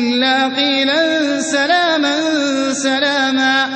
إلا قيلا سلاما سلاما